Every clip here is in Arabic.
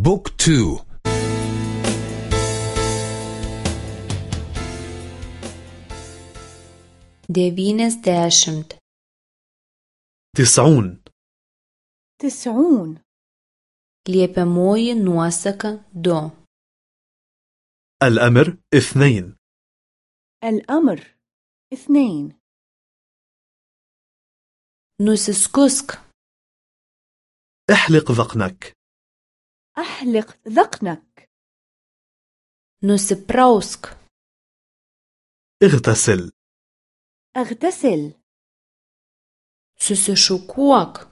بوك تو. devyniasdešimt تسعون. تسعون. liepiamoji nuosaka du الأمر اثنين. الأمر اثنين. nusiskusk احلق ذقنك. أحلق ذقنك. nusiprausk اغتسل. أغتسل. susišukuok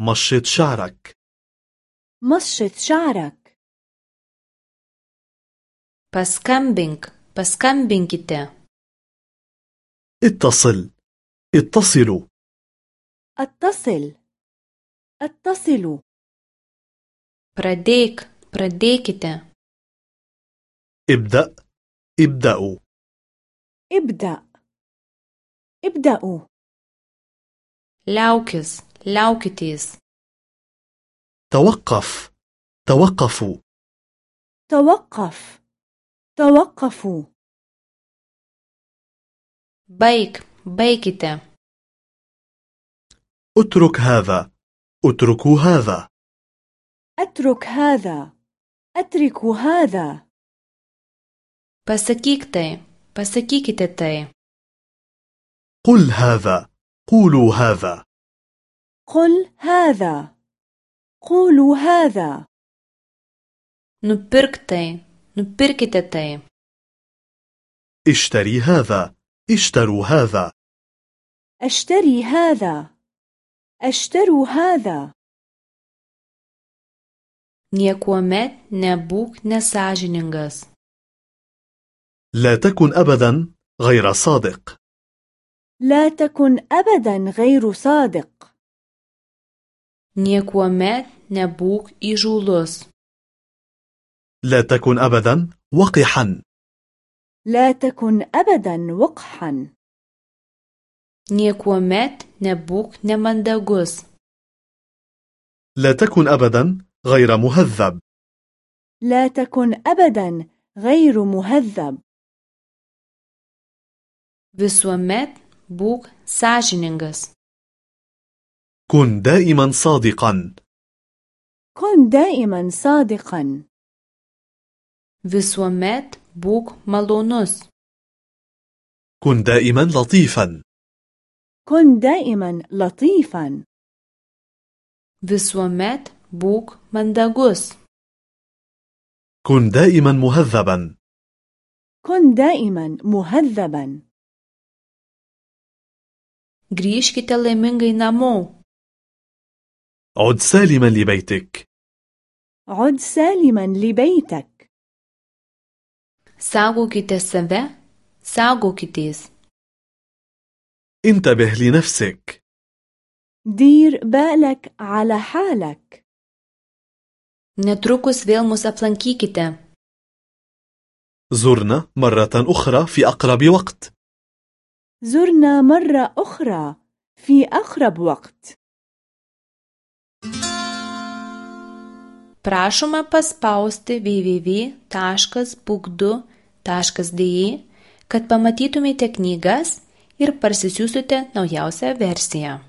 مشط شعرك. مشط شعرك. paskambink paskambinkite اتصل. اتصلوا. اتصل. اتصلوا. Pradėk pradėkite ابدأ ابدأوا ابدأ ابدأوا liaukis liaukitės توقف توقفوا توقف توقفوا baik baikite اترك هذا اتركوا هذا أترك هذا. أترك هذا. Pasakyk tai pasakykite tai قل هذا. قولوا هذا. قل هذا. قولوا هذا. Nupirk tai nupirkite tai اشتري هذا. اشتروا هذا. أشتري هذا. أشتروا هذا. Niekuomet nebūk nesažiningas لا تكن أبدا غير صادق لا تكن أبدا غير صادق niekuomet nebūk įžūlus لا تكن أبدا وقحا لا تكن أبدا وقحا niekuomet nebūk nemandagus لا تكن أبدا غير مهذب. لا تكن أبدا غير مهذب. Visuomet būk sąžiningas. كن دائما صادقا. كن دائما صادقا. Visuomet būk malonus. كن دائما لطيفا. كن دائما لطيفا. Visuomet būk mandagus كن دائما مهذبا. كن دائما مهذبا. Grįžkite laimingai namo عد سالما لبيتك. عد سالما لبيتك. Saugokite save saugokitės انتبه لنفسك. دير بالك على حالك. netrukus vėl mus aplankykite زرنا مرة أخرى في أقرب وقت زرنا مرة أخرى في أقرب وقت prašoma paspausti www.book2.de kad pamatytumėte knygas ir parsisiųstumėte naujausią versiją